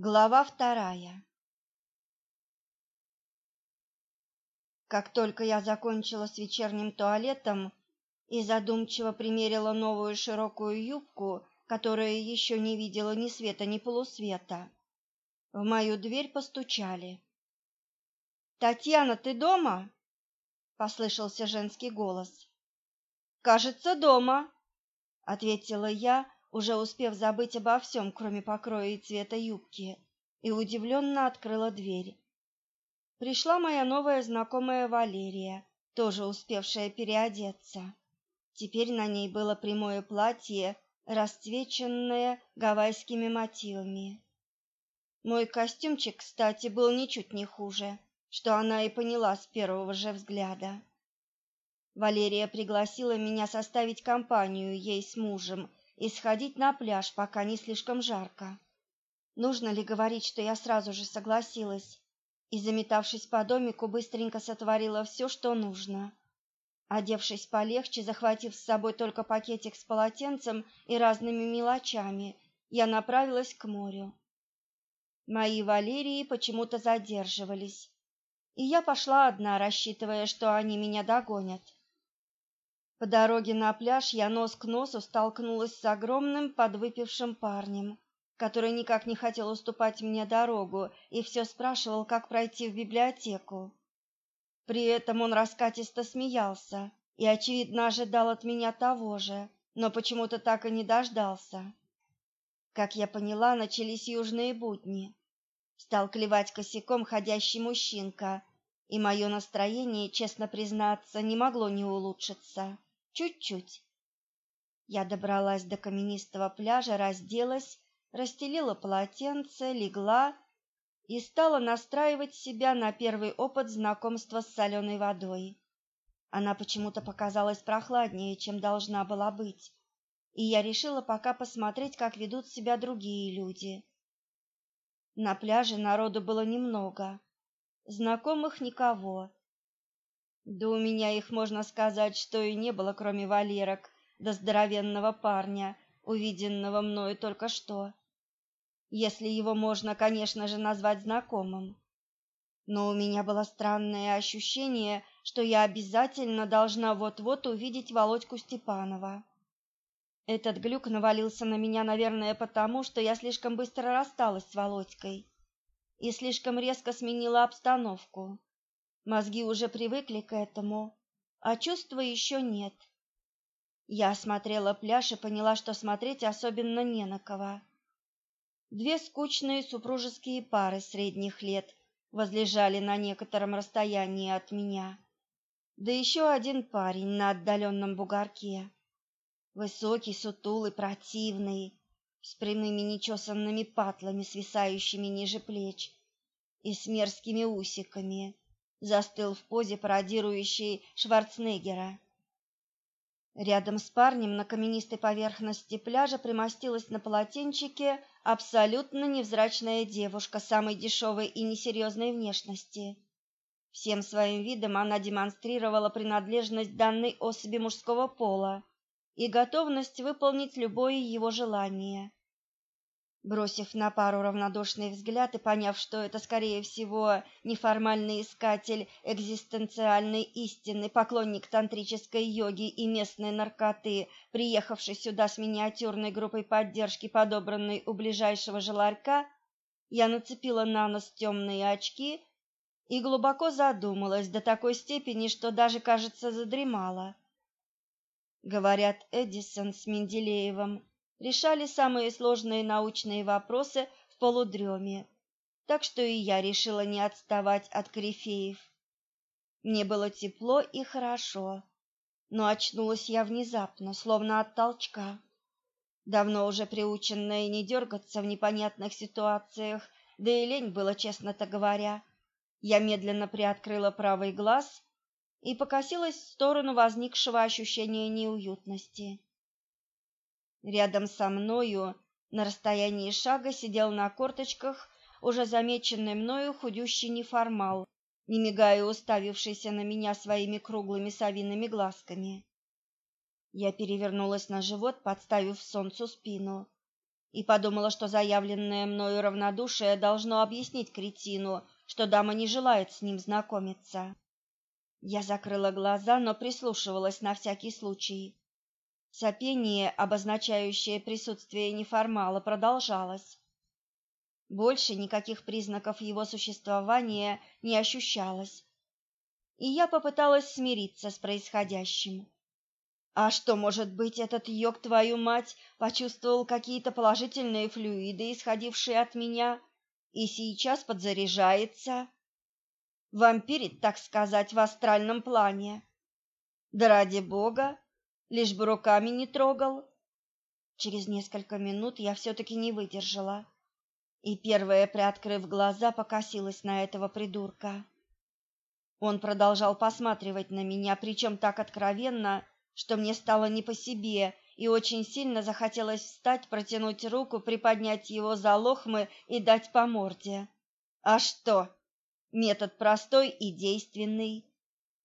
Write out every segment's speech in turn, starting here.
Глава вторая Как только я закончила с вечерним туалетом и задумчиво примерила новую широкую юбку, которая еще не видела ни света, ни полусвета, в мою дверь постучали. «Татьяна, ты дома?» — послышался женский голос. «Кажется, дома», — ответила я, уже успев забыть обо всем, кроме покроя и цвета юбки, и удивленно открыла дверь. Пришла моя новая знакомая Валерия, тоже успевшая переодеться. Теперь на ней было прямое платье, расцвеченное гавайскими мотивами. Мой костюмчик, кстати, был ничуть не хуже, что она и поняла с первого же взгляда. Валерия пригласила меня составить компанию ей с мужем и сходить на пляж, пока не слишком жарко. Нужно ли говорить, что я сразу же согласилась и, заметавшись по домику, быстренько сотворила все, что нужно. Одевшись полегче, захватив с собой только пакетик с полотенцем и разными мелочами, я направилась к морю. Мои Валерии почему-то задерживались, и я пошла одна, рассчитывая, что они меня догонят. По дороге на пляж я нос к носу столкнулась с огромным подвыпившим парнем, который никак не хотел уступать мне дорогу и все спрашивал, как пройти в библиотеку. При этом он раскатисто смеялся и, очевидно, ожидал от меня того же, но почему-то так и не дождался. Как я поняла, начались южные будни. Стал клевать косяком ходящий мужчинка, и мое настроение, честно признаться, не могло не улучшиться. Чуть-чуть. Я добралась до каменистого пляжа, разделась, расстелила полотенце, легла и стала настраивать себя на первый опыт знакомства с соленой водой. Она почему-то показалась прохладнее, чем должна была быть, и я решила пока посмотреть, как ведут себя другие люди. На пляже народу было немного, знакомых никого, да у меня их, можно сказать, что и не было, кроме валерок да здоровенного парня, увиденного мною только что. Если его можно, конечно же, назвать знакомым. Но у меня было странное ощущение, что я обязательно должна вот-вот увидеть Володьку Степанова. Этот глюк навалился на меня, наверное, потому, что я слишком быстро рассталась с Володькой и слишком резко сменила обстановку. Мозги уже привыкли к этому, а чувства еще нет. Я осмотрела пляж и поняла, что смотреть особенно не на кого. Две скучные супружеские пары средних лет возлежали на некотором расстоянии от меня. Да еще один парень на отдаленном бугорке. Высокий, сутулый, противный, с прямыми нечесанными патлами, свисающими ниже плеч, и с мерзкими усиками застыл в позе пародирующей Шварценеггера. Рядом с парнем на каменистой поверхности пляжа примостилась на полотенчике абсолютно невзрачная девушка самой дешевой и несерьезной внешности. Всем своим видом она демонстрировала принадлежность данной особи мужского пола и готовность выполнить любое его желание. Бросив на пару равнодушный взгляд и поняв, что это, скорее всего, неформальный искатель экзистенциальной истины, поклонник тантрической йоги и местной наркоты, приехавший сюда с миниатюрной группой поддержки, подобранной у ближайшего желарька, я нацепила на нос темные очки и глубоко задумалась до такой степени, что даже, кажется, задремала. Говорят, Эдисон с Менделеевым решали самые сложные научные вопросы в полудреме, так что и я решила не отставать от корифеев. Мне было тепло и хорошо, но очнулась я внезапно, словно от толчка. Давно уже приученная не дергаться в непонятных ситуациях, да и лень было, честно-то говоря. Я медленно приоткрыла правый глаз и покосилась в сторону возникшего ощущения неуютности. Рядом со мною, на расстоянии шага, сидел на корточках уже замеченный мною худющий неформал, не мигая уставившийся на меня своими круглыми совиными глазками. Я перевернулась на живот, подставив солнцу спину, и подумала, что заявленное мною равнодушие должно объяснить кретину, что дама не желает с ним знакомиться. Я закрыла глаза, но прислушивалась на всякий случай. Сопение, обозначающее присутствие неформала, продолжалось. Больше никаких признаков его существования не ощущалось. И я попыталась смириться с происходящим. А что, может быть, этот йог, твою мать, почувствовал какие-то положительные флюиды, исходившие от меня, и сейчас подзаряжается? Вампирит, так сказать, в астральном плане. Да ради бога, лишь бы руками не трогал. Через несколько минут я все-таки не выдержала и первая, приоткрыв глаза, покосилась на этого придурка. Он продолжал посматривать на меня, причем так откровенно, что мне стало не по себе, и очень сильно захотелось встать, протянуть руку, приподнять его за лохмы и дать по морде. А что? Метод простой и действенный.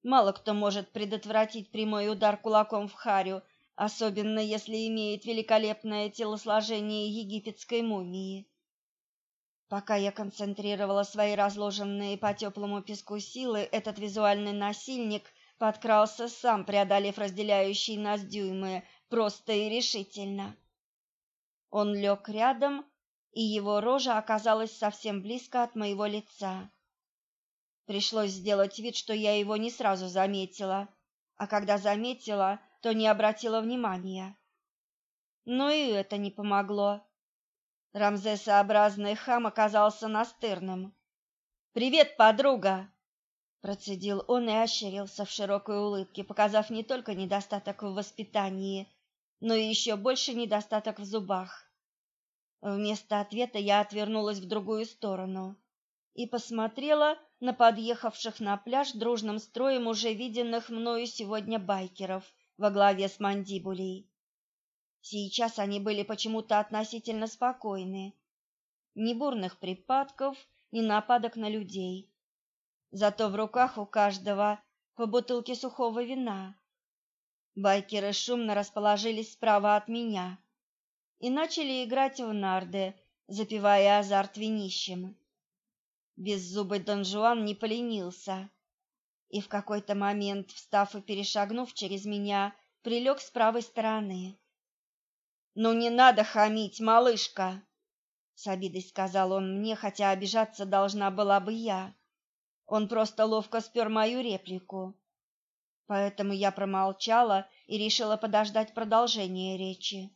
Мало кто может предотвратить прямой удар кулаком в харю, особенно если имеет великолепное телосложение египетской мумии. Пока я концентрировала свои разложенные по теплому песку силы, этот визуальный насильник подкрался сам, преодолев разделяющие нас дюймы, просто и решительно. Он лег рядом, и его рожа оказалась совсем близко от моего лица. Пришлось сделать вид, что я его не сразу заметила, а когда заметила, то не обратила внимания. Но и это не помогло. Рамзесообразный хам оказался настырным. «Привет, подруга!» Процедил он и ощерился в широкой улыбке, показав не только недостаток в воспитании, но и еще больше недостаток в зубах. Вместо ответа я отвернулась в другую сторону и посмотрела на подъехавших на пляж дружным строем уже виденных мною сегодня байкеров во главе с мандибулей. Сейчас они были почему-то относительно спокойны. Ни бурных припадков, ни нападок на людей. Зато в руках у каждого по бутылке сухого вина. Байкеры шумно расположились справа от меня и начали играть в нарды, запивая азарт винищем. Беззубый Дон Жуан не поленился и в какой-то момент, встав и перешагнув через меня, прилег с правой стороны. «Ну не надо хамить, малышка!» С обидой сказал он мне, хотя обижаться должна была бы я. Он просто ловко спер мою реплику. Поэтому я промолчала и решила подождать продолжения речи.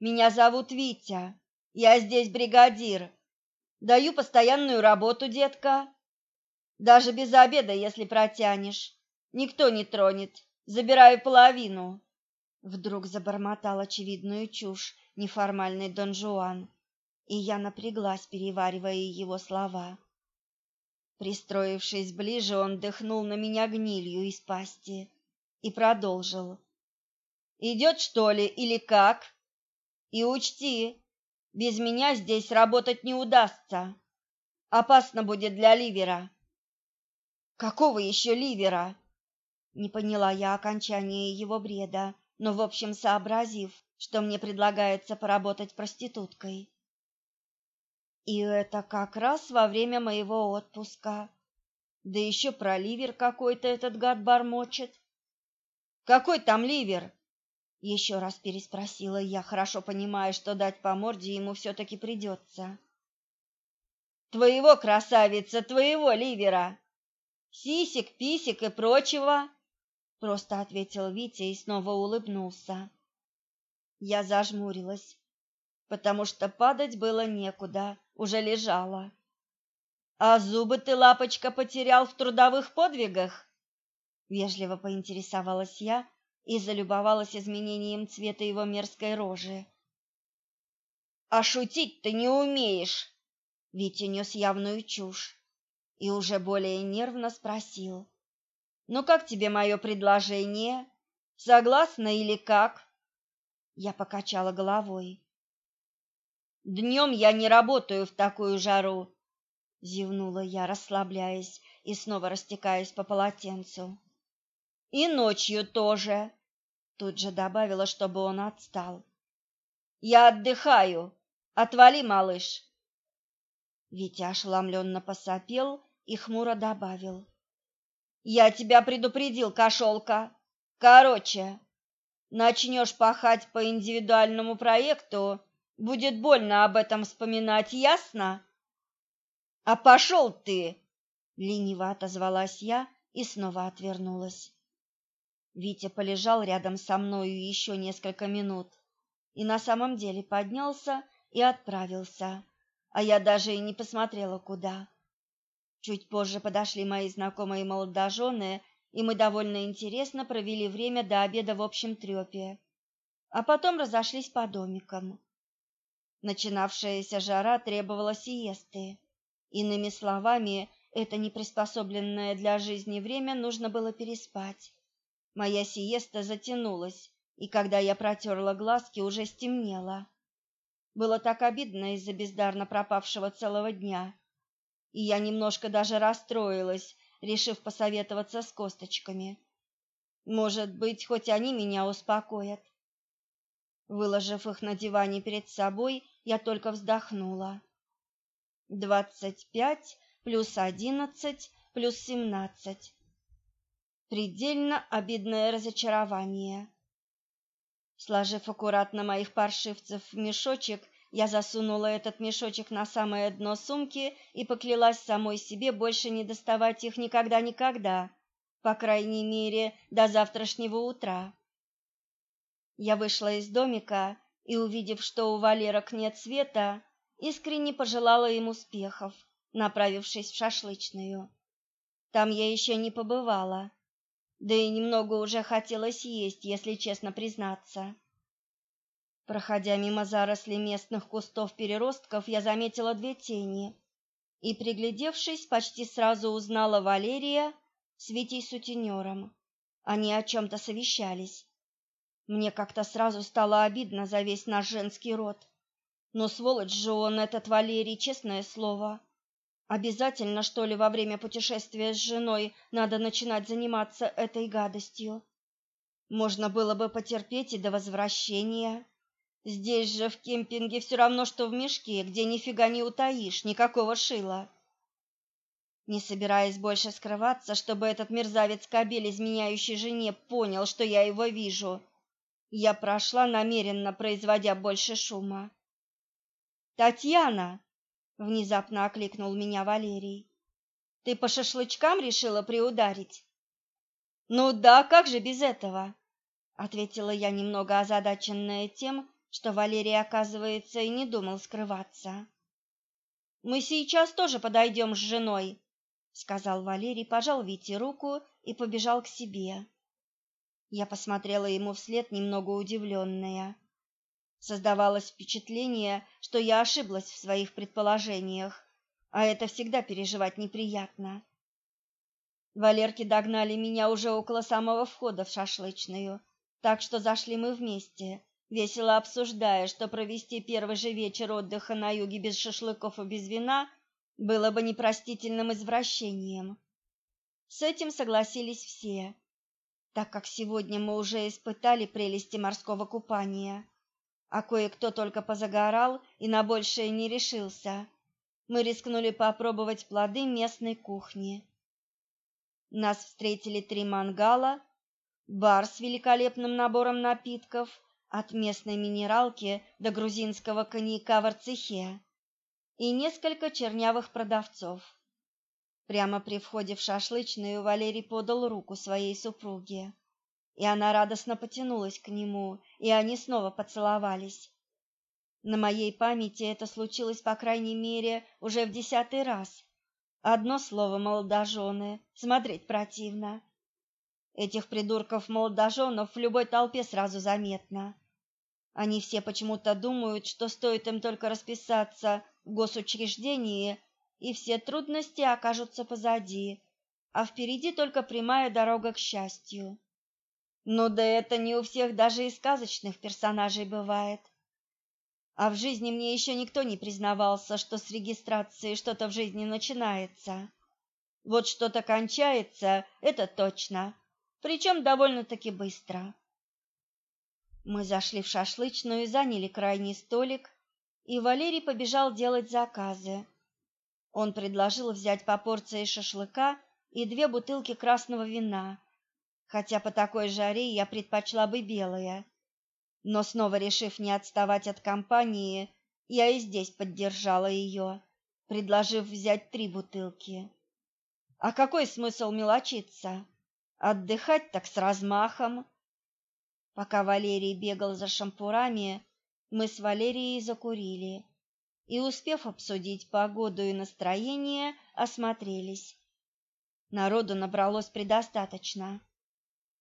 «Меня зовут Витя. Я здесь бригадир. Даю постоянную работу, детка. Даже без обеда, если протянешь. Никто не тронет. Забираю половину. Вдруг забормотал очевидную чушь неформальный Дон Жуан, и я напряглась, переваривая его слова. Пристроившись ближе, он дыхнул на меня гнилью из пасти и продолжил. «Идет, что ли, или как? И учти, без меня здесь работать не удастся. Опасно будет для ливера». «Какого еще ливера?» Не поняла я окончания его бреда но в общем сообразив, что мне предлагается поработать проституткой. И это как раз во время моего отпуска. Да еще про ливер какой-то этот гад бормочет. Какой там ливер? Еще раз переспросила я, хорошо понимая, что дать по морде ему все-таки придется. Твоего красавица, твоего ливера. Сисик, писик и прочего просто ответил Витя и снова улыбнулся. Я зажмурилась, потому что падать было некуда, уже лежала. А зубы ты, лапочка, потерял в трудовых подвигах? Вежливо поинтересовалась я и залюбовалась изменением цвета его мерзкой рожи. А шутить ты не умеешь. Витя нес явную чушь и уже более нервно спросил: ну как тебе мое предложение? Согласна или как? Я покачала головой. Днем я не работаю в такую жару, зевнула я, расслабляясь и снова растекаясь по полотенцу. И ночью тоже, тут же добавила, чтобы он отстал. Я отдыхаю. Отвали, малыш. Витя ошеломленно посопел и хмуро добавил. Я тебя предупредил, кошелка. Короче, начнешь пахать по индивидуальному проекту, будет больно об этом вспоминать, ясно? А пошел ты, лениво отозвалась я и снова отвернулась. Витя полежал рядом со мною еще несколько минут и на самом деле поднялся и отправился, а я даже и не посмотрела куда. Чуть позже подошли мои знакомые молодожены, и мы довольно интересно провели время до обеда в общем трепе, а потом разошлись по домикам. Начинавшаяся жара требовала сиесты. Иными словами, это неприспособленное для жизни время нужно было переспать. Моя сиеста затянулась, и когда я протерла глазки, уже стемнело. Было так обидно из-за бездарно пропавшего целого дня. И я немножко даже расстроилась, решив посоветоваться с косточками. Может быть, хоть они меня успокоят. Выложив их на диване перед собой, я только вздохнула. Двадцать пять плюс одиннадцать плюс семнадцать. Предельно обидное разочарование. Сложив аккуратно моих паршивцев в мешочек, я засунула этот мешочек на самое дно сумки и поклялась самой себе больше не доставать их никогда-никогда, по крайней мере, до завтрашнего утра. Я вышла из домика и, увидев, что у Валерок нет света, искренне пожелала им успехов, направившись в шашлычную. Там я еще не побывала да и немного уже хотелось есть, если честно признаться. Проходя мимо зарослей местных кустов-переростков, я заметила две тени и, приглядевшись, почти сразу узнала Валерия с Витей сутенером. Они о чем-то совещались. Мне как-то сразу стало обидно за весь наш женский род. Но сволочь же он, этот Валерий, честное слово. Обязательно, что ли, во время путешествия с женой надо начинать заниматься этой гадостью? Можно было бы потерпеть и до возвращения. Здесь же в кемпинге все равно, что в мешке, где нифига не утаишь, никакого шила. Не собираясь больше скрываться, чтобы этот мерзавец-кобель, изменяющий жене, понял, что я его вижу, я прошла, намеренно производя больше шума. «Татьяна!» Внезапно окликнул меня Валерий. Ты по шашлычкам решила приударить? Ну да, как же без этого? ответила я, немного озадаченная тем, что Валерий, оказывается, и не думал скрываться. Мы сейчас тоже подойдем с женой, сказал Валерий, пожал Вите руку и побежал к себе. Я посмотрела ему вслед, немного удивленная. Создавалось впечатление, что я ошиблась в своих предположениях, а это всегда переживать неприятно. Валерки догнали меня уже около самого входа в шашлычную, так что зашли мы вместе, весело обсуждая, что провести первый же вечер отдыха на юге без шашлыков и без вина было бы непростительным извращением. С этим согласились все, так как сегодня мы уже испытали прелести морского купания а кое-кто только позагорал и на большее не решился. Мы рискнули попробовать плоды местной кухни. Нас встретили три мангала, бар с великолепным набором напитков, от местной минералки до грузинского коньяка в Арцехе, и несколько чернявых продавцов. Прямо при входе в шашлычную Валерий подал руку своей супруге и она радостно потянулась к нему, и они снова поцеловались. На моей памяти это случилось, по крайней мере, уже в десятый раз. Одно слово молодожены, смотреть противно. Этих придурков-молодоженов в любой толпе сразу заметно. Они все почему-то думают, что стоит им только расписаться в госучреждении, и все трудности окажутся позади, а впереди только прямая дорога к счастью. Но да это не у всех даже и сказочных персонажей бывает. А в жизни мне еще никто не признавался, что с регистрацией что-то в жизни начинается. Вот что-то кончается, это точно, причем довольно-таки быстро. Мы зашли в шашлычную, заняли крайний столик, и Валерий побежал делать заказы. Он предложил взять по порции шашлыка и две бутылки красного вина, хотя по такой жаре я предпочла бы белое. Но снова решив не отставать от компании, я и здесь поддержала ее, предложив взять три бутылки. А какой смысл мелочиться? Отдыхать так с размахом. Пока Валерий бегал за шампурами, мы с Валерией закурили и, успев обсудить погоду и настроение, осмотрелись. Народу набралось предостаточно.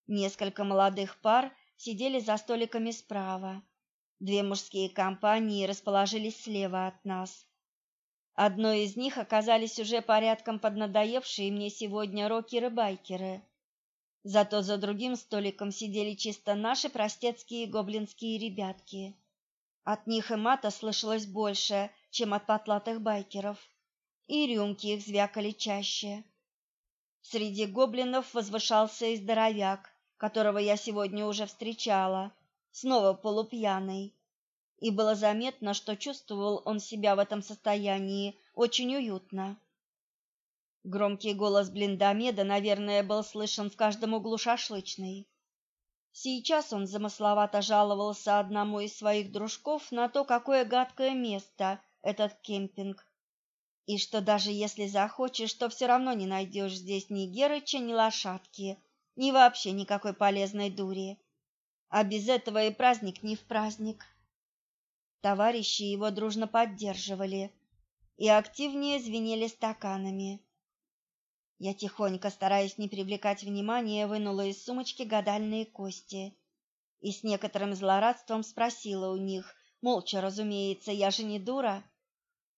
Несколько молодых пар сидели за столиками справа. Две мужские компании расположились слева от нас. Одной из них оказались уже порядком поднадоевшие мне сегодня рокеры-байкеры. Зато за другим столиком сидели чисто наши простецкие гоблинские ребятки. От них и мата слышалось больше, чем от потлатых байкеров, и рюмки их звякали чаще. Среди гоблинов возвышался и здоровяк, которого я сегодня уже встречала, снова полупьяный. И было заметно, что чувствовал он себя в этом состоянии очень уютно. Громкий голос Блиндомеда, наверное, был слышен в каждом углу шашлычной. Сейчас он замысловато жаловался одному из своих дружков на то, какое гадкое место этот кемпинг, и что даже если захочешь, то все равно не найдешь здесь ни Герыча, ни лошадки, ни вообще никакой полезной дури. А без этого и праздник не в праздник. Товарищи его дружно поддерживали и активнее звенели стаканами. Я тихонько, стараясь не привлекать внимания, вынула из сумочки гадальные кости и с некоторым злорадством спросила у них, молча, разумеется, я же не дура.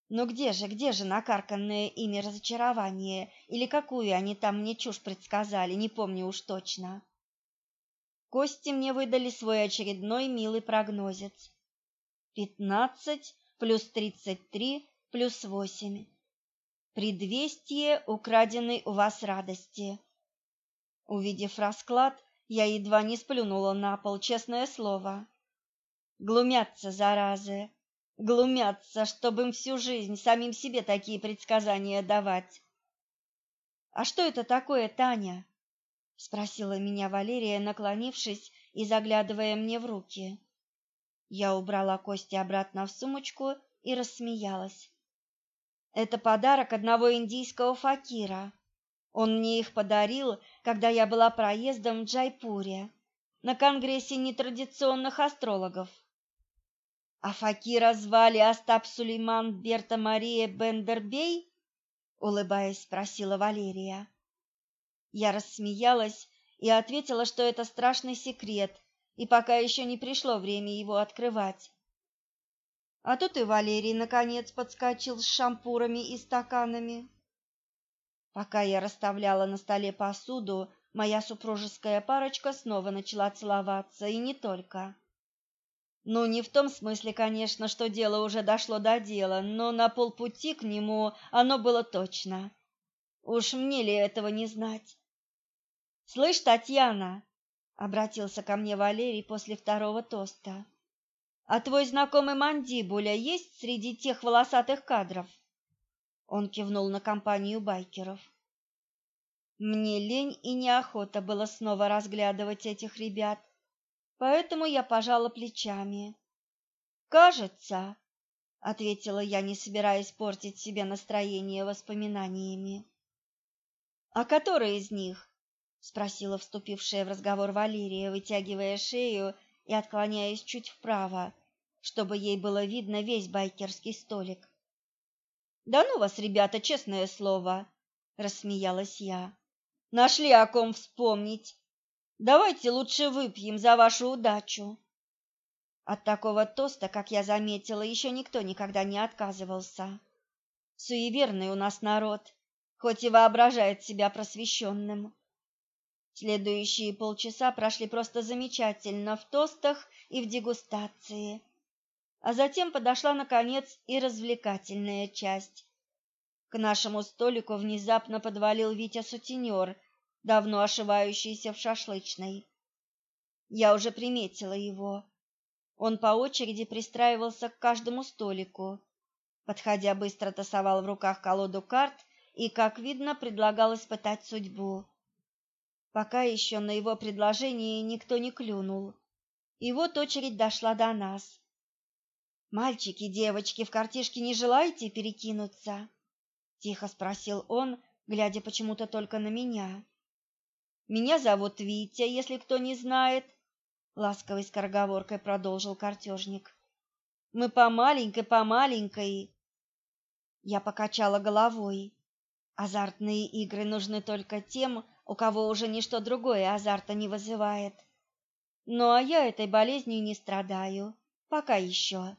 Но где же, где же накарканное ими разочарование, или какую они там мне чушь предсказали, не помню уж точно. Кости мне выдали свой очередной милый прогнозец. Пятнадцать плюс тридцать три плюс восемь. Предвестие украденной у вас радости. Увидев расклад, я едва не сплюнула на пол, честное слово. Глумятся, заразы глумятся, чтобы им всю жизнь самим себе такие предсказания давать. А что это такое, Таня? спросила меня Валерия, наклонившись и заглядывая мне в руки. Я убрала кости обратно в сумочку и рассмеялась. Это подарок одного индийского факира. Он мне их подарил, когда я была проездом в Джайпуре на конгрессе нетрадиционных астрологов. А факира звали Остап Сулейман Берта Мария Бендербей? улыбаясь, спросила Валерия. Я рассмеялась и ответила, что это страшный секрет, и пока еще не пришло время его открывать. А тут и Валерий наконец подскочил с шампурами и стаканами. Пока я расставляла на столе посуду, моя супружеская парочка снова начала целоваться, и не только. Ну, не в том смысле, конечно, что дело уже дошло до дела, но на полпути к нему оно было точно. Уж мне ли этого не знать? Слышь, Татьяна, обратился ко мне Валерий после второго тоста. А твой знакомый Мандибуля есть среди тех волосатых кадров? Он кивнул на компанию байкеров. Мне лень и неохота было снова разглядывать этих ребят поэтому я пожала плечами. Кажется, ответила я, не собираясь портить себе настроение воспоминаниями. А который из них? спросила вступившая в разговор Валерия, вытягивая шею и отклоняясь чуть вправо, чтобы ей было видно весь байкерский столик. Да ну вас, ребята, честное слово, рассмеялась я. Нашли о ком вспомнить. Давайте лучше выпьем за вашу удачу. От такого тоста, как я заметила, еще никто никогда не отказывался. Суеверный у нас народ, хоть и воображает себя просвещенным. Следующие полчаса прошли просто замечательно в тостах и в дегустации. А затем подошла наконец и развлекательная часть. К нашему столику внезапно подвалил Витя сутенер давно ошивающийся в шашлычной. Я уже приметила его, Он по очереди пристраивался к каждому столику, подходя быстро тасовал в руках колоду карт и, как видно, предлагал испытать судьбу. Пока еще на его предложение никто не клюнул. И вот очередь дошла до нас. Мальчики, девочки, в картишке не желаете перекинуться? тихо спросил он, глядя почему-то только на меня. Меня зовут Витя, если кто не знает, ласковой скороговоркой продолжил картежник. Мы по маленькой, по маленькой. Я покачала головой. Азартные игры нужны только тем, у кого уже ничто другое азарта не вызывает. Ну а я этой болезнью не страдаю, пока еще.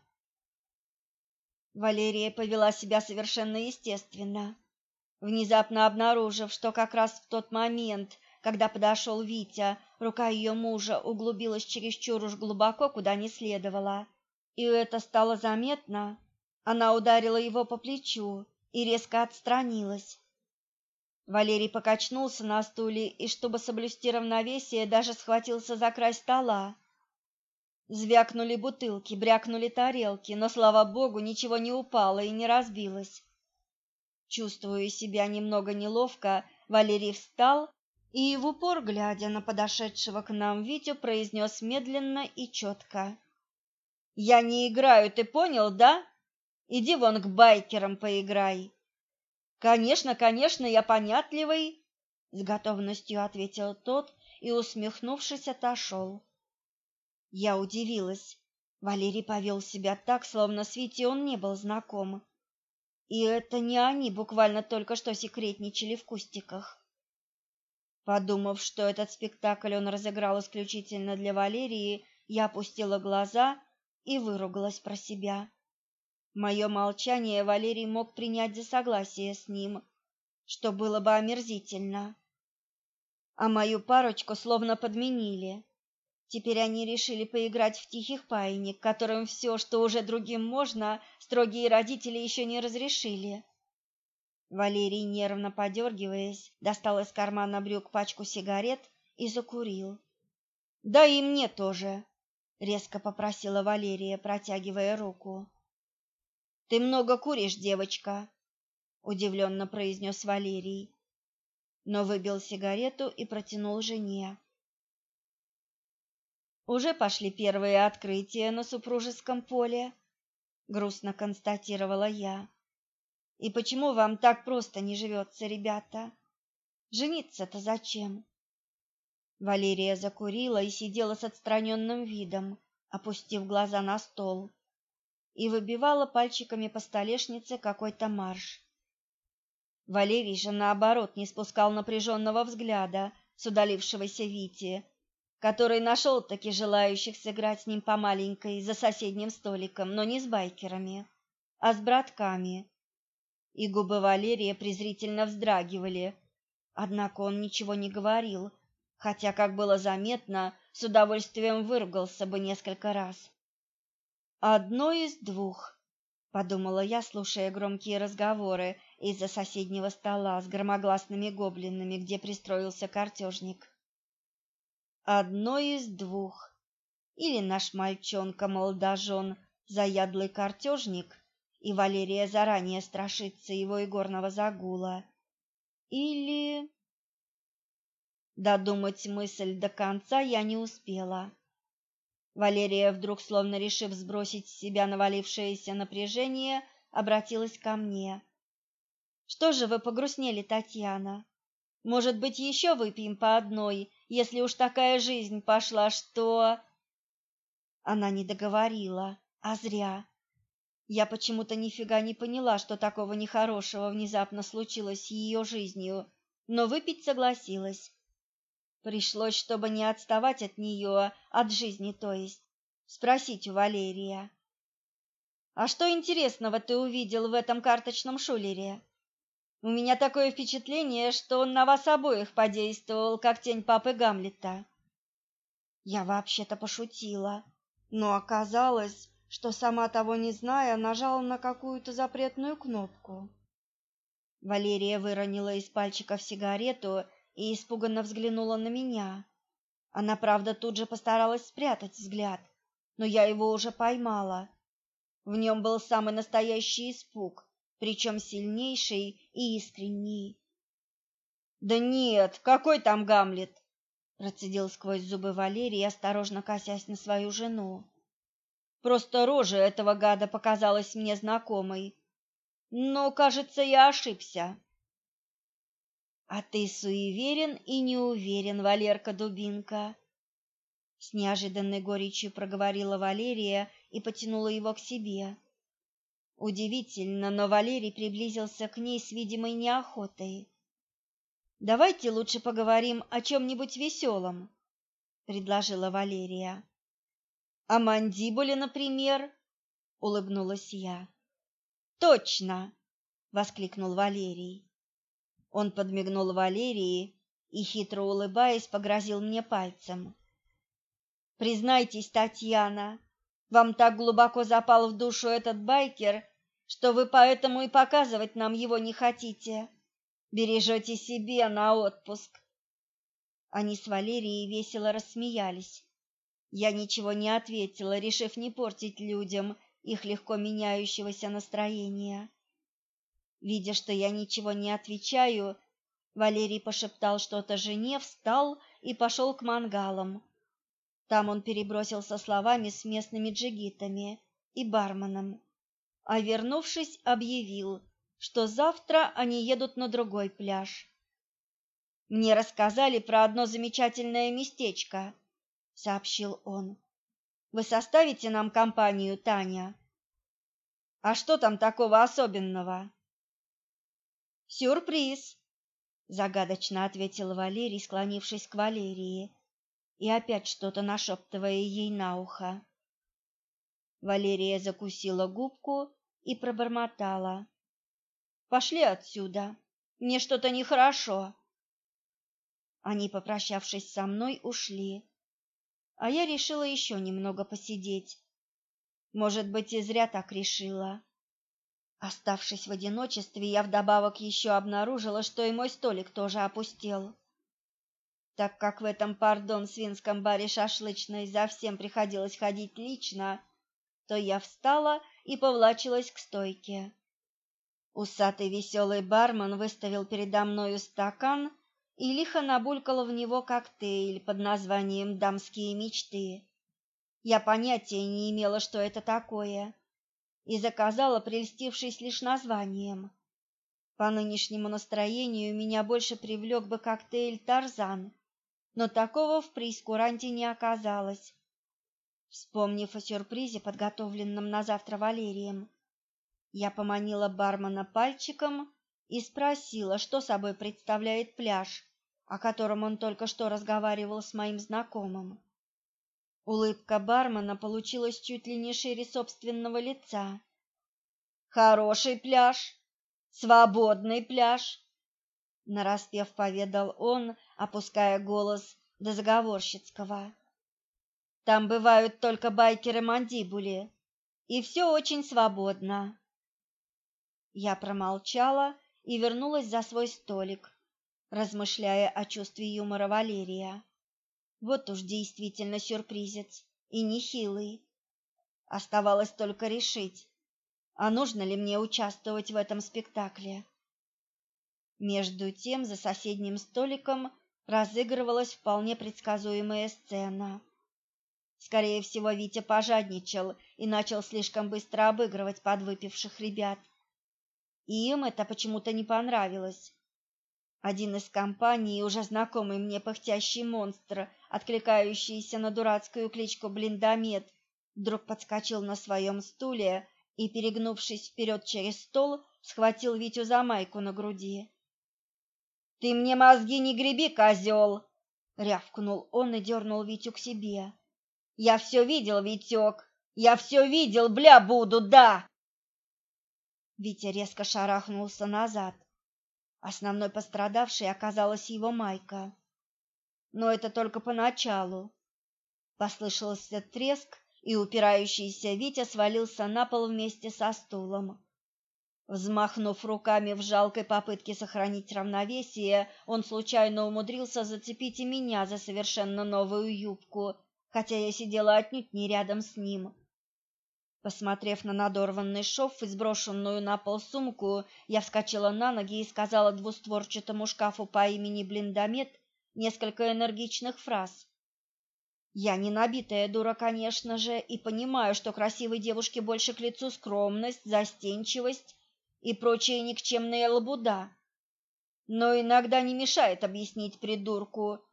Валерия повела себя совершенно естественно, внезапно обнаружив, что как раз в тот момент, когда подошел Витя, рука ее мужа углубилась чересчур уж глубоко, куда не следовало. И это стало заметно. Она ударила его по плечу и резко отстранилась. Валерий покачнулся на стуле и, чтобы соблюсти равновесие, даже схватился за край стола. Звякнули бутылки, брякнули тарелки, но, слава богу, ничего не упало и не разбилось. Чувствуя себя немного неловко, Валерий встал и, в упор глядя на подошедшего к нам Витю, произнес медленно и четко. «Я не играю, ты понял, да? Иди вон к байкерам поиграй». «Конечно, конечно, я понятливый», — с готовностью ответил тот и, усмехнувшись, отошел. Я удивилась. Валерий повел себя так, словно с Витей он не был знаком. И это не они буквально только что секретничали в кустиках. Подумав, что этот спектакль он разыграл исключительно для Валерии, я опустила глаза и выругалась про себя. Мое молчание Валерий мог принять за согласие с ним, что было бы омерзительно. А мою парочку словно подменили. Теперь они решили поиграть в тихих паинек, которым все, что уже другим можно, строгие родители еще не разрешили. Валерий, нервно подергиваясь, достал из кармана брюк пачку сигарет и закурил. «Да и мне тоже», — резко попросила Валерия, протягивая руку. «Ты много куришь, девочка», — удивленно произнес Валерий, но выбил сигарету и протянул жене. Уже пошли первые открытия на супружеском поле, грустно констатировала я. И почему вам так просто не живется, ребята? Жениться-то зачем? Валерия закурила и сидела с отстраненным видом, опустив глаза на стол, и выбивала пальчиками по столешнице какой-то марш. Валерий же, наоборот, не спускал напряженного взгляда с удалившегося Вити, который нашел таки желающих сыграть с ним по маленькой за соседним столиком, но не с байкерами, а с братками. И губы Валерия презрительно вздрагивали, однако он ничего не говорил, хотя, как было заметно, с удовольствием выругался бы несколько раз. «Одно из двух», — подумала я, слушая громкие разговоры из-за соседнего стола с громогласными гоблинами, где пристроился картежник. Одно из двух. Или наш мальчонка-молодожен заядлый картежник, и Валерия заранее страшится его игорного загула. Или... Додумать мысль до конца я не успела. Валерия, вдруг словно решив сбросить с себя навалившееся напряжение, обратилась ко мне. «Что же вы погрустнели, Татьяна? Может быть, еще выпьем по одной если уж такая жизнь пошла, что Она не договорила, а зря. Я почему-то нифига не поняла, что такого нехорошего внезапно случилось с ее жизнью, но выпить согласилась. Пришлось, чтобы не отставать от нее, от жизни, то есть, спросить у Валерия. А что интересного ты увидел в этом карточном шулере? У меня такое впечатление, что он на вас обоих подействовал, как тень папы Гамлета. Я вообще-то пошутила, но оказалось, что сама того не зная, нажала на какую-то запретную кнопку. Валерия выронила из пальчиков сигарету и испуганно взглянула на меня. Она, правда, тут же постаралась спрятать взгляд, но я его уже поймала. В нем был самый настоящий испуг, причем сильнейший и искренний. Да нет, какой там Гамлет? процедил сквозь зубы Валерий, осторожно косясь на свою жену. Просто рожа этого гада показалась мне знакомой. Но, кажется, я ошибся. А ты суеверен и не уверен, Валерка Дубинка, с неожиданной горечью проговорила Валерия и потянула его к себе. Удивительно, но Валерий приблизился к ней с видимой неохотой. Давайте лучше поговорим о чем-нибудь веселом», — предложила Валерия. О мандибуле, например, улыбнулась я. Точно, воскликнул Валерий. Он подмигнул Валерии и хитро улыбаясь погрозил мне пальцем. Признайтесь, Татьяна, вам так глубоко запал в душу этот байкер, что вы поэтому и показывать нам его не хотите бережете себе на отпуск. Они с Валерией весело рассмеялись. Я ничего не ответила, решив не портить людям их легко меняющегося настроения. Видя, что я ничего не отвечаю, Валерий пошептал что-то жене, встал и пошел к мангалам. Там он перебросился словами с местными джигитами и барменом, а вернувшись, объявил, что завтра они едут на другой пляж. Мне рассказали про одно замечательное местечко, сообщил он. Вы составите нам компанию, Таня? А что там такого особенного? Сюрприз, загадочно ответил Валерий, склонившись к Валерии и опять что-то нашептывая ей на ухо. Валерия закусила губку и пробормотала: Пошли отсюда. Мне что-то нехорошо. Они, попрощавшись со мной, ушли. А я решила еще немного посидеть. Может быть, и зря так решила. Оставшись в одиночестве, я вдобавок еще обнаружила, что и мой столик тоже опустел. Так как в этом, пардон, свинском баре шашлычной за всем приходилось ходить лично, то я встала и повлачилась к стойке. Усатый веселый бармен выставил передо мною стакан и лихо набулькал в него коктейль под названием «Дамские мечты». Я понятия не имела, что это такое, и заказала, прельстившись лишь названием. По нынешнему настроению меня больше привлек бы коктейль «Тарзан», но такого в прейскуранте не оказалось. Вспомнив о сюрпризе, подготовленном на завтра Валерием, я поманила бармена пальчиком и спросила, что собой представляет пляж, о котором он только что разговаривал с моим знакомым. Улыбка бармена получилась чуть ли не шире собственного лица. Хороший пляж, свободный пляж, нараспев поведал он, опуская голос до заговорщицкого. Там бывают только байкеры-мандибули, и все очень свободно. Я промолчала и вернулась за свой столик, размышляя о чувстве юмора Валерия. Вот уж действительно сюрпризец, и нехилый. Оставалось только решить, а нужно ли мне участвовать в этом спектакле. Между тем за соседним столиком разыгрывалась вполне предсказуемая сцена. Скорее всего, Витя пожадничал и начал слишком быстро обыгрывать подвыпивших ребят и им это почему-то не понравилось. Один из компаний, уже знакомый мне пыхтящий монстр, откликающийся на дурацкую кличку Блиндомет, вдруг подскочил на своем стуле и, перегнувшись вперед через стол, схватил Витю за майку на груди. «Ты мне мозги не греби, козел!» — рявкнул он и дернул Витю к себе. «Я все видел, Витек! Я все видел, бля, буду, да!» Витя резко шарахнулся назад. Основной пострадавшей оказалась его майка. Но это только поначалу. Послышался треск, и упирающийся Витя свалился на пол вместе со стулом. Взмахнув руками в жалкой попытке сохранить равновесие, он случайно умудрился зацепить и меня за совершенно новую юбку, хотя я сидела отнюдь не рядом с ним. Посмотрев на надорванный шов и сброшенную на пол сумку, я вскочила на ноги и сказала двустворчатому шкафу по имени Блиндомет несколько энергичных фраз. Я не набитая дура, конечно же, и понимаю, что красивой девушке больше к лицу скромность, застенчивость и прочие никчемные лабуда. Но иногда не мешает объяснить придурку,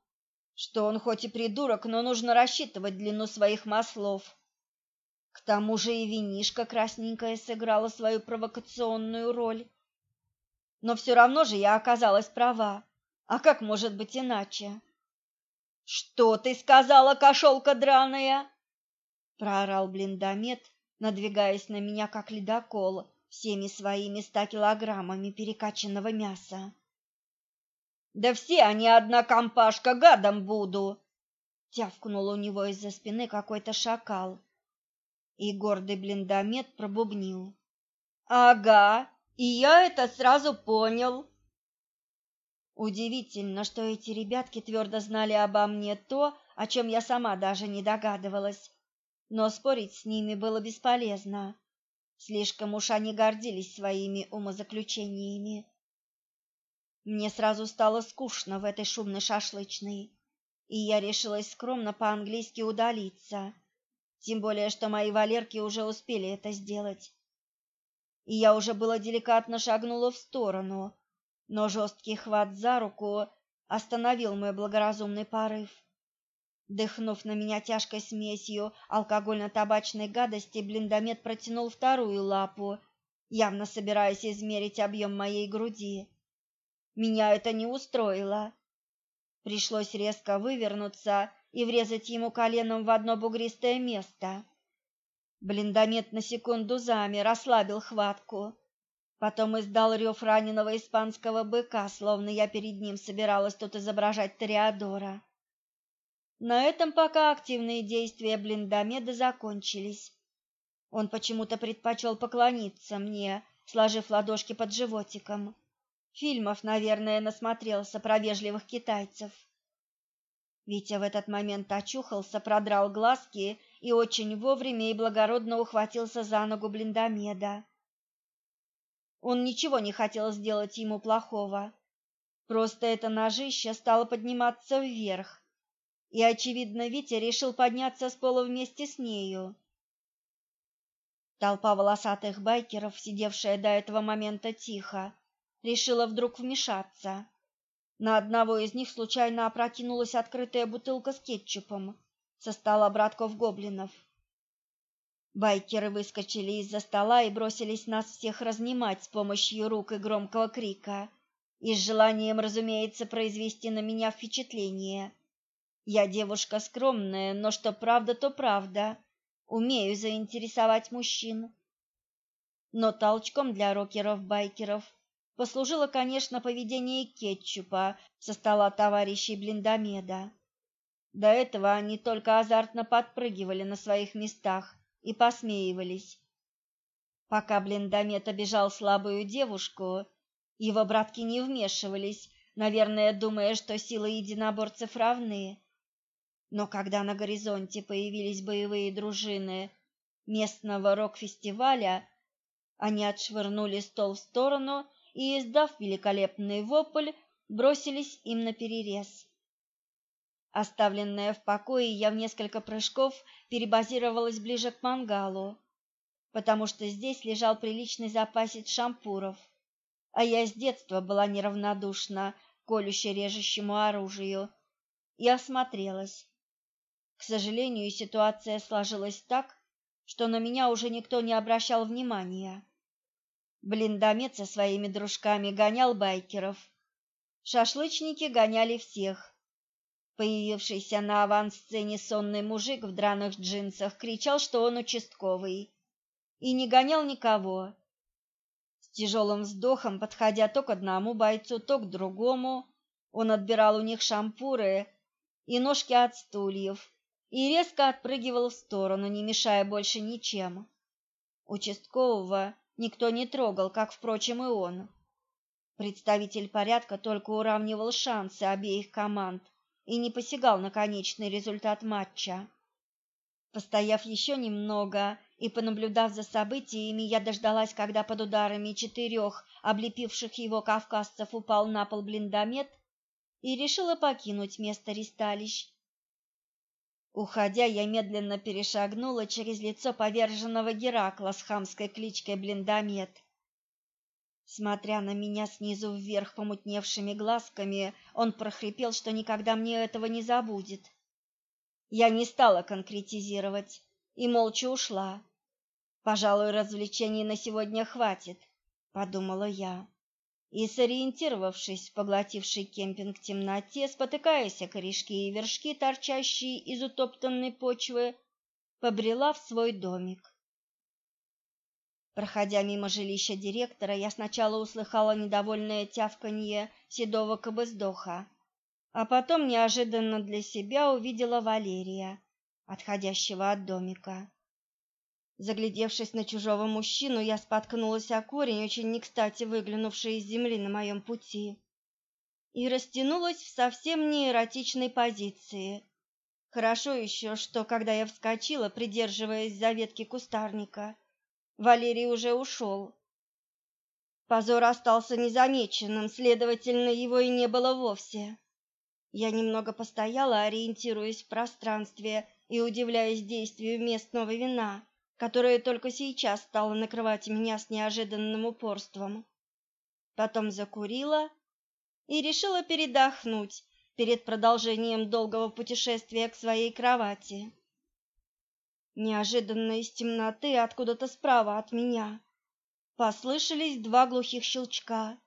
что он хоть и придурок, но нужно рассчитывать длину своих маслов. К тому же и винишка красненькая сыграла свою провокационную роль. Но все равно же я оказалась права. А как может быть иначе? Что ты сказала, кошелка драная? проорал блиндомет, надвигаясь на меня как ледокол всеми своими ста килограммами перекачанного мяса. Да все они одна компашка, гадом буду, тявкнул у него из-за спины какой-то шакал. И гордый блиндомет пробубнил: "Ага, и я это сразу понял. Удивительно, что эти ребятки твердо знали обо мне то, о чем я сама даже не догадывалась. Но спорить с ними было бесполезно. Слишком уж они гордились своими умозаключениями. Мне сразу стало скучно в этой шумной шашлычной, и я решилась скромно по-английски удалиться. Тем более, что мои валерки уже успели это сделать. И я уже было деликатно шагнула в сторону, но жесткий хват за руку остановил мой благоразумный порыв. Дыхнув на меня тяжкой смесью алкогольно-табачной гадости, блиндомет протянул вторую лапу, явно собираясь измерить объем моей груди. Меня это не устроило. Пришлось резко вывернуться и врезать ему коленом в одно бугристое место. Блиндомет на секунду замер, ослабил хватку. Потом издал рев раненого испанского быка, словно я перед ним собиралась тут изображать Тореадора. На этом пока активные действия блиндомеда закончились. Он почему-то предпочел поклониться мне, сложив ладошки под животиком. Фильмов, наверное, насмотрелся про вежливых китайцев. Витя в этот момент очухался, продрал глазки и очень вовремя и благородно ухватился за ногу блиндомеда. Он ничего не хотел сделать ему плохого. Просто это ножище стало подниматься вверх, и, очевидно, Витя решил подняться с пола вместе с нею. Толпа волосатых байкеров, сидевшая до этого момента тихо, решила вдруг вмешаться. На одного из них случайно опрокинулась открытая бутылка с кетчупом со стола братков-гоблинов. Байкеры выскочили из-за стола и бросились нас всех разнимать с помощью рук и громкого крика, и с желанием, разумеется, произвести на меня впечатление. Я девушка скромная, но что правда, то правда. Умею заинтересовать мужчин. Но толчком для рокеров-байкеров послужило, конечно, поведение кетчупа со стола товарищей Блиндомеда. До этого они только азартно подпрыгивали на своих местах и посмеивались. Пока блиндомет обижал слабую девушку, его братки не вмешивались, наверное, думая, что силы единоборцев равны. Но когда на горизонте появились боевые дружины местного рок-фестиваля, они отшвырнули стол в сторону и, издав великолепный вопль, бросились им на перерез. Оставленная в покое, я в несколько прыжков перебазировалась ближе к мангалу, потому что здесь лежал приличный запасец шампуров, а я с детства была неравнодушна колюще-режущему оружию и осмотрелась. К сожалению, ситуация сложилась так, что на меня уже никто не обращал внимания. Блиндомет со своими дружками гонял байкеров. Шашлычники гоняли всех. Появившийся на авансцене сонный мужик в драных джинсах кричал, что он участковый, и не гонял никого. С тяжелым вздохом, подходя то к одному бойцу, то к другому, он отбирал у них шампуры и ножки от стульев и резко отпрыгивал в сторону, не мешая больше ничем. Участкового никто не трогал, как, впрочем, и он. Представитель порядка только уравнивал шансы обеих команд – и не посягал на конечный результат матча. Постояв еще немного и понаблюдав за событиями, я дождалась, когда под ударами четырех облепивших его кавказцев упал на пол блиндомет, и решила покинуть место ристалищ. Уходя, я медленно перешагнула через лицо поверженного Геракла с хамской кличкой Блиндомет. Смотря на меня снизу вверх помутневшими глазками, он прохрипел, что никогда мне этого не забудет. Я не стала конкретизировать и молча ушла. Пожалуй, развлечений на сегодня хватит, подумала я. И сориентировавшись в поглотившей кемпинг темноте, спотыкаясь о корешки и вершки, торчащие из утоптанной почвы, побрела в свой домик. Проходя мимо жилища директора, я сначала услыхала недовольное тявканье седого кобыздоха, а потом неожиданно для себя увидела Валерия, отходящего от домика. Заглядевшись на чужого мужчину, я споткнулась о корень, очень не кстати выглянувший из земли на моем пути, и растянулась в совсем не эротичной позиции. Хорошо еще, что когда я вскочила, придерживаясь за ветки кустарника, Валерий уже ушел. Позор остался незамеченным, следовательно, его и не было вовсе. Я немного постояла, ориентируясь в пространстве и удивляясь действию местного вина, которое только сейчас стало накрывать меня с неожиданным упорством. Потом закурила и решила передохнуть перед продолжением долгого путешествия к своей кровати. Неожиданно из темноты откуда-то справа от меня послышались два глухих щелчка.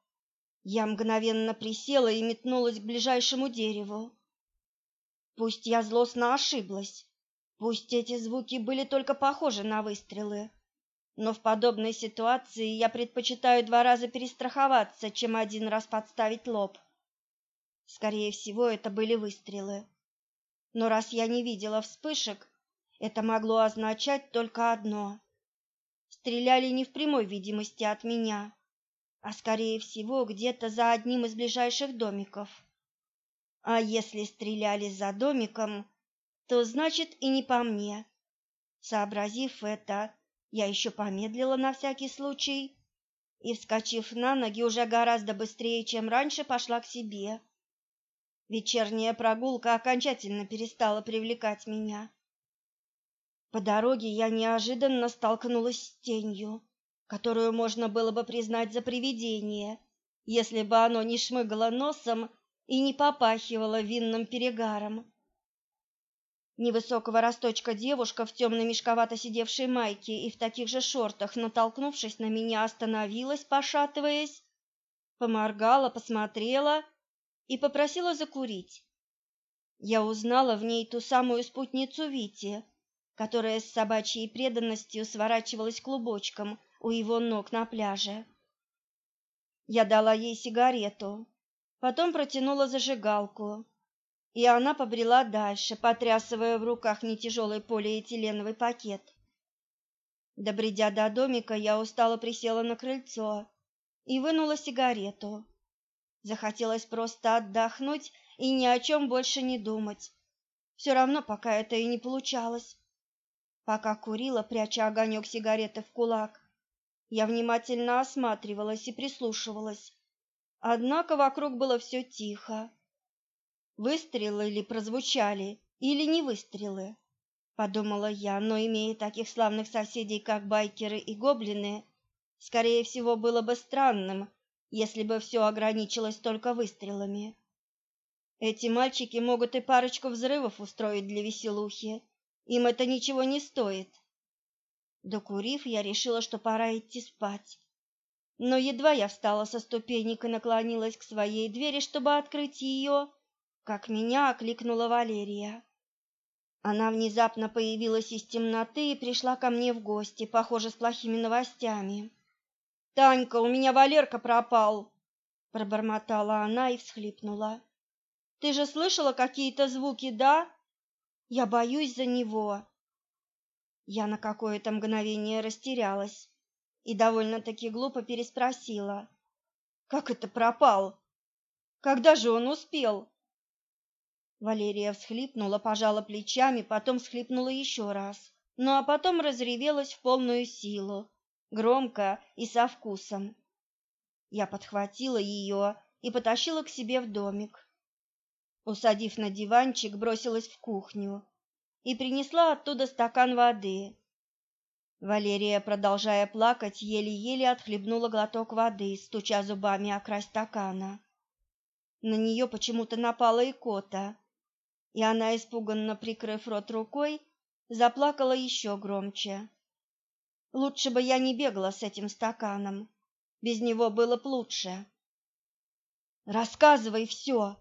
Я мгновенно присела и метнулась к ближайшему дереву. Пусть я злостно ошиблась, пусть эти звуки были только похожи на выстрелы, но в подобной ситуации я предпочитаю два раза перестраховаться, чем один раз подставить лоб. Скорее всего, это были выстрелы. Но раз я не видела вспышек, это могло означать только одно. Стреляли не в прямой видимости от меня, а скорее всего где-то за одним из ближайших домиков. А если стреляли за домиком, то значит и не по мне. Сообразив это, я еще помедлила на всякий случай и, вскочив на ноги уже гораздо быстрее, чем раньше, пошла к себе. Вечерняя прогулка окончательно перестала привлекать меня. По дороге я неожиданно столкнулась с тенью которую можно было бы признать за привидение, если бы оно не шмыгало носом и не попахивало винным перегаром. Невысокого росточка девушка в темной мешковато сидевшей майке и в таких же шортах, натолкнувшись на меня, остановилась, пошатываясь, поморгала, посмотрела и попросила закурить. Я узнала в ней ту самую спутницу Вити, которая с собачьей преданностью сворачивалась клубочком у его ног на пляже. Я дала ей сигарету, потом протянула зажигалку, и она побрела дальше, потрясывая в руках нетяжелый полиэтиленовый пакет. Добредя до домика, я устало присела на крыльцо и вынула сигарету. Захотелось просто отдохнуть и ни о чем больше не думать. Все равно пока это и не получалось. Пока курила, пряча огонек сигареты в кулак, я внимательно осматривалась и прислушивалась. Однако вокруг было все тихо. Выстрелы ли прозвучали, или не выстрелы? Подумала я, но имея таких славных соседей, как байкеры и гоблины, скорее всего, было бы странным, если бы все ограничилось только выстрелами. Эти мальчики могут и парочку взрывов устроить для веселухи. Им это ничего не стоит. Докурив, я решила, что пора идти спать. Но едва я встала со ступенек и наклонилась к своей двери, чтобы открыть ее, как меня окликнула Валерия. Она внезапно появилась из темноты и пришла ко мне в гости, похоже, с плохими новостями. «Танька, у меня Валерка пропал!» — пробормотала она и всхлипнула. «Ты же слышала какие-то звуки, да? Я боюсь за него. Я на какое-то мгновение растерялась и довольно-таки глупо переспросила. «Как это пропал? Когда же он успел?» Валерия всхлипнула, пожала плечами, потом всхлипнула еще раз. Ну а потом разревелась в полную силу, громко и со вкусом. Я подхватила ее и потащила к себе в домик. Усадив на диванчик, бросилась в кухню и принесла оттуда стакан воды. Валерия, продолжая плакать, еле-еле отхлебнула глоток воды, стуча зубами о край стакана. На нее почему-то напала икота, и она, испуганно прикрыв рот рукой, заплакала еще громче. Лучше бы я не бегала с этим стаканом. Без него было б лучше. Рассказывай все,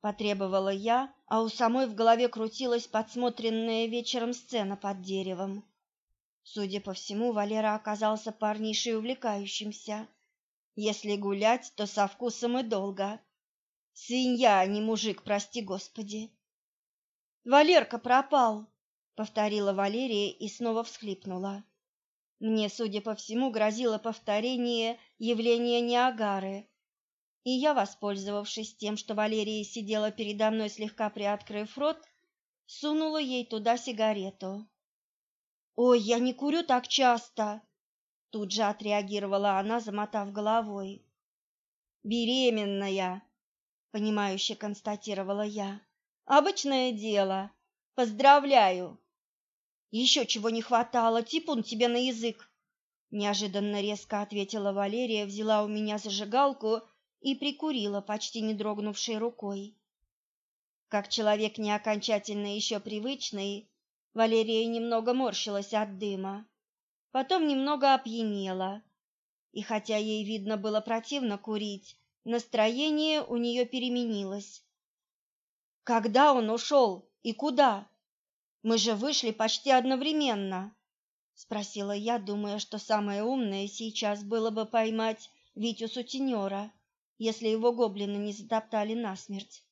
потребовала я, а у самой в голове крутилась подсмотренная вечером сцена под деревом. Судя по всему, Валера оказался парнишей увлекающимся. Если гулять, то со вкусом и долго. Свинья, а не мужик, прости господи. Валерка пропал, повторила Валерия и снова всхлипнула. Мне, судя по всему, грозило повторение явления Ниагары. И я, воспользовавшись тем, что Валерия сидела передо мной, слегка приоткрыв рот, сунула ей туда сигарету. «Ой, я не курю так часто!» Тут же отреагировала она, замотав головой. «Беременная!» — понимающе констатировала я. «Обычное дело. Поздравляю!» Еще чего не хватало, типун тебе на язык. Неожиданно резко ответила Валерия, взяла у меня зажигалку и прикурила почти не дрогнувшей рукой. Как человек не окончательно еще привычный, Валерия немного морщилась от дыма, потом немного опьянела. И хотя ей видно было противно курить, настроение у нее переменилось. Когда он ушел и куда? Мы же вышли почти одновременно, спросила я, думая, что самое умное сейчас было бы поймать Витю сутенера, если его гоблины не затоптали насмерть.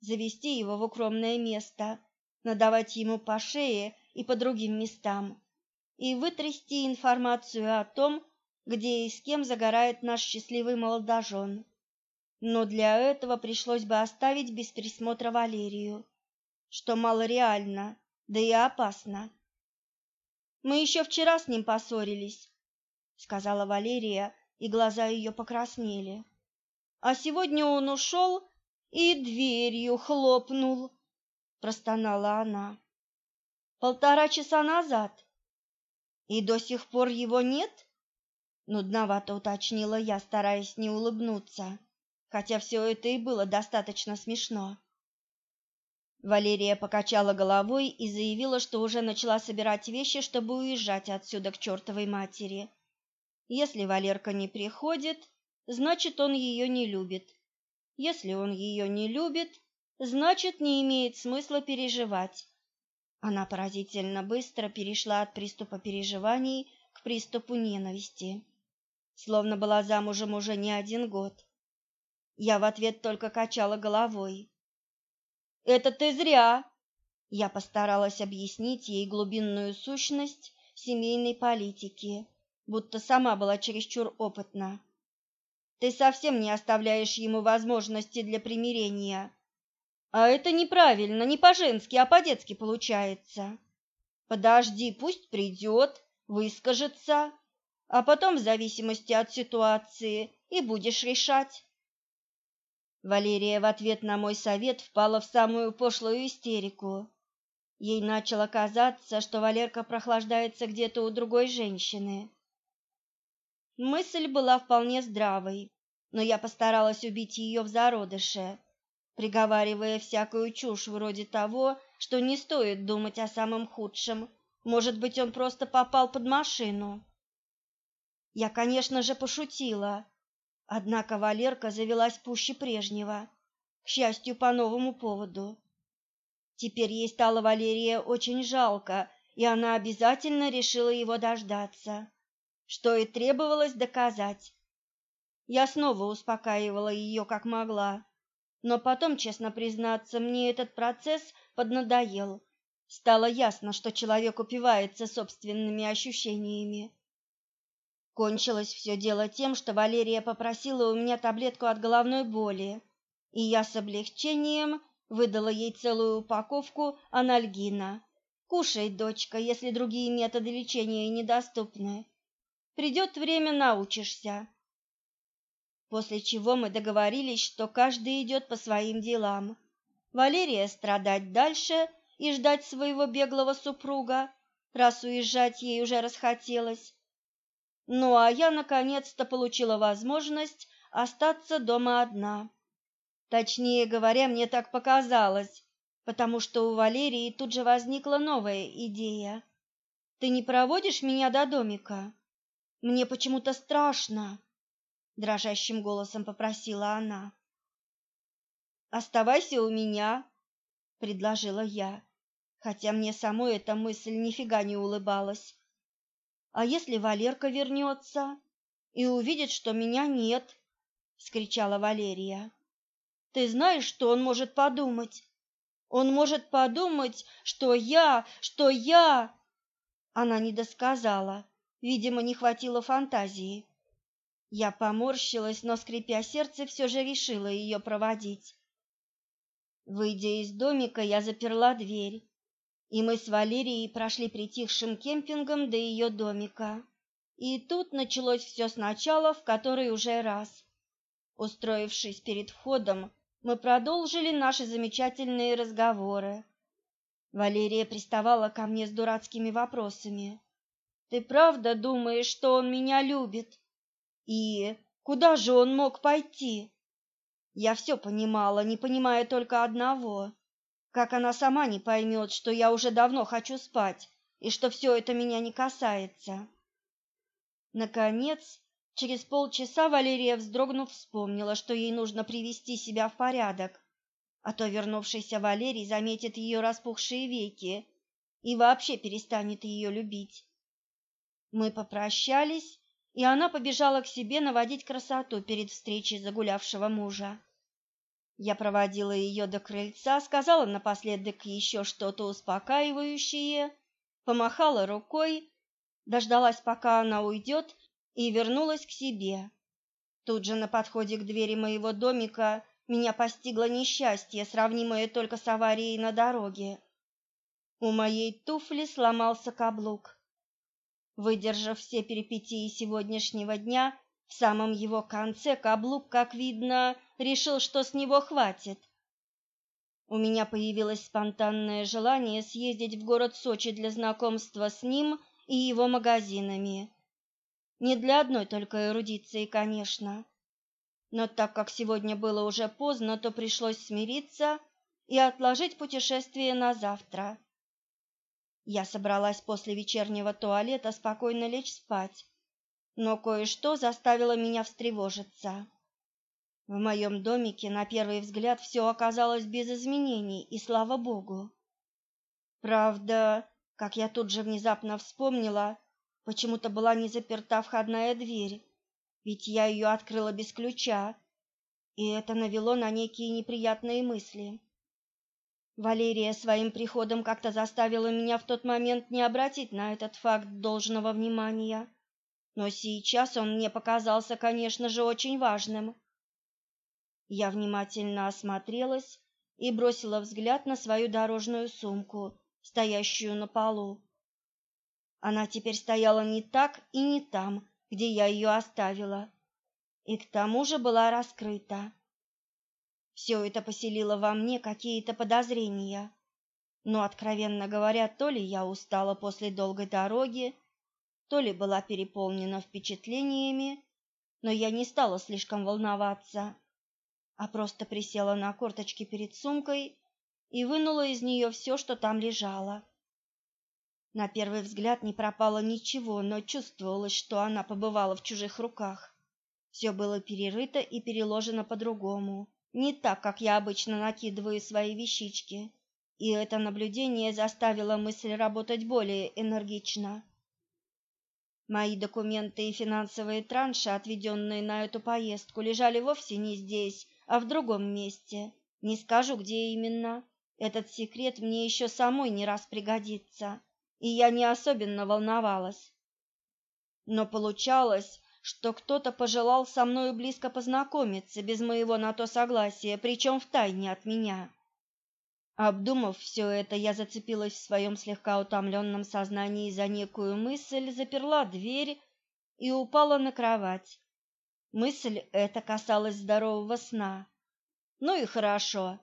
Завести его в укромное место, надавать ему по шее и по другим местам и вытрясти информацию о том, где и с кем загорает наш счастливый молодожен. Но для этого пришлось бы оставить без присмотра Валерию, что малореально да и опасно. Мы еще вчера с ним поссорились, сказала Валерия, и глаза ее покраснели. А сегодня он ушел и дверью хлопнул, простонала она. Полтора часа назад. И до сих пор его нет? Нудновато уточнила я, стараясь не улыбнуться, хотя все это и было достаточно смешно. Валерия покачала головой и заявила, что уже начала собирать вещи, чтобы уезжать отсюда к чертовой матери. Если Валерка не приходит, значит, он ее не любит. Если он ее не любит, значит, не имеет смысла переживать. Она поразительно быстро перешла от приступа переживаний к приступу ненависти, словно была замужем уже не один год. Я в ответ только качала головой. Это ты зря. Я постаралась объяснить ей глубинную сущность семейной политики, будто сама была чересчур опытна. Ты совсем не оставляешь ему возможности для примирения. А это неправильно, не по-женски, а по-детски получается. Подожди, пусть придет, выскажется, а потом в зависимости от ситуации и будешь решать. Валерия в ответ на мой совет впала в самую пошлую истерику. Ей начало казаться, что Валерка прохлаждается где-то у другой женщины. Мысль была вполне здравой, но я постаралась убить ее в зародыше, приговаривая всякую чушь вроде того, что не стоит думать о самом худшем. Может быть, он просто попал под машину. Я, конечно же, пошутила, Однако Валерка завелась пуще прежнего, к счастью, по новому поводу. Теперь ей стало Валерия очень жалко, и она обязательно решила его дождаться, что и требовалось доказать. Я снова успокаивала ее как могла, но потом, честно признаться, мне этот процесс поднадоел. Стало ясно, что человек упивается собственными ощущениями. Кончилось все дело тем, что Валерия попросила у меня таблетку от головной боли, и я с облегчением Выдала ей целую упаковку анальгина. Кушай, дочка, если другие методы лечения недоступны. Придет время, научишься. После чего мы договорились, что каждый идет по своим делам. Валерия страдать дальше и ждать своего беглого супруга, раз уезжать ей уже расхотелось. Ну а я наконец-то получила возможность остаться дома одна. Точнее говоря, мне так показалось, потому что у Валерии тут же возникла новая идея. Ты не проводишь меня до домика? Мне почему-то страшно, дрожащим голосом попросила она. Оставайся у меня, предложила я, хотя мне самой эта мысль нифига не улыбалась. А если Валерка вернется и увидит, что меня нет? вскричала Валерия. Ты знаешь, что он может подумать? Он может подумать, что я, что я Она не досказала, видимо, не хватило фантазии. Я поморщилась, но скрипя сердце, все же решила ее проводить. Выйдя из домика, я заперла дверь, и мы с Валерией прошли притихшим кемпингом до ее домика. И тут началось все сначала, в который уже раз. Устроившись перед входом, мы продолжили наши замечательные разговоры. Валерия приставала ко мне с дурацкими вопросами. «Ты правда думаешь, что он меня любит? И куда же он мог пойти?» Я все понимала, не понимая только одного. Как она сама не поймет, что я уже давно хочу спать и что все это меня не касается. Наконец, через полчаса Валерия, вздрогнув, вспомнила, что ей нужно привести себя в порядок, а то вернувшийся Валерий заметит ее распухшие веки и вообще перестанет ее любить. Мы попрощались, и она побежала к себе наводить красоту перед встречей загулявшего мужа. Я проводила ее до крыльца, сказала напоследок еще что-то успокаивающее, помахала рукой, дождалась, пока она уйдет, и вернулась к себе. Тут же на подходе к двери моего домика меня постигло несчастье, сравнимое только с аварией на дороге. У моей туфли сломался каблук. Выдержав все перипетии сегодняшнего дня, в самом его конце каблук, как видно, решил, что с него хватит. У меня появилось спонтанное желание съездить в город Сочи для знакомства с ним и его магазинами. Не для одной только эрудиции, конечно. Но так как сегодня было уже поздно, то пришлось смириться и отложить путешествие на завтра. Я собралась после вечернего туалета спокойно лечь спать, но кое-что заставило меня встревожиться. В моем домике на первый взгляд все оказалось без изменений, и слава богу. Правда, как я тут же внезапно вспомнила, почему-то была не заперта входная дверь, ведь я ее открыла без ключа, и это навело на некие неприятные мысли. Валерия своим приходом как-то заставила меня в тот момент не обратить на этот факт должного внимания. Но сейчас он мне показался, конечно же, очень важным. Я внимательно осмотрелась и бросила взгляд на свою дорожную сумку, стоящую на полу. Она теперь стояла не так и не там, где я ее оставила, и к тому же была раскрыта. Все это поселило во мне какие-то подозрения. Но, откровенно говоря, то ли я устала после долгой дороги, то ли была переполнена впечатлениями, но я не стала слишком волноваться, а просто присела на корточки перед сумкой и вынула из нее все, что там лежало. На первый взгляд не пропало ничего, но чувствовалось, что она побывала в чужих руках. Все было перерыто и переложено по-другому не так, как я обычно накидываю свои вещички, и это наблюдение заставило мысль работать более энергично. Мои документы и финансовые транши, отведенные на эту поездку, лежали вовсе не здесь, а в другом месте. Не скажу, где именно. Этот секрет мне еще самой не раз пригодится, и я не особенно волновалась. Но получалось, что кто-то пожелал со мною близко познакомиться без моего на то согласия, причем втайне от меня. Обдумав все это, я зацепилась в своем слегка утомленном сознании за некую мысль, заперла дверь и упала на кровать. Мысль эта касалась здорового сна. Ну и хорошо.